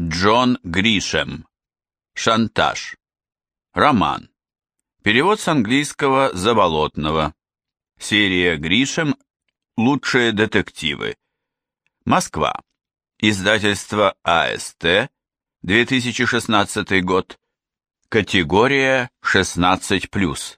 Джон Гришем. Шантаж. Роман. Перевод с английского Заболотного. Серия Гришем «Лучшие детективы». Москва. Издательство АСТ. 2016 год. Категория 16+.